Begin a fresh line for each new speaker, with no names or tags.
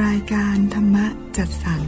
รายการธรรมจัดสรร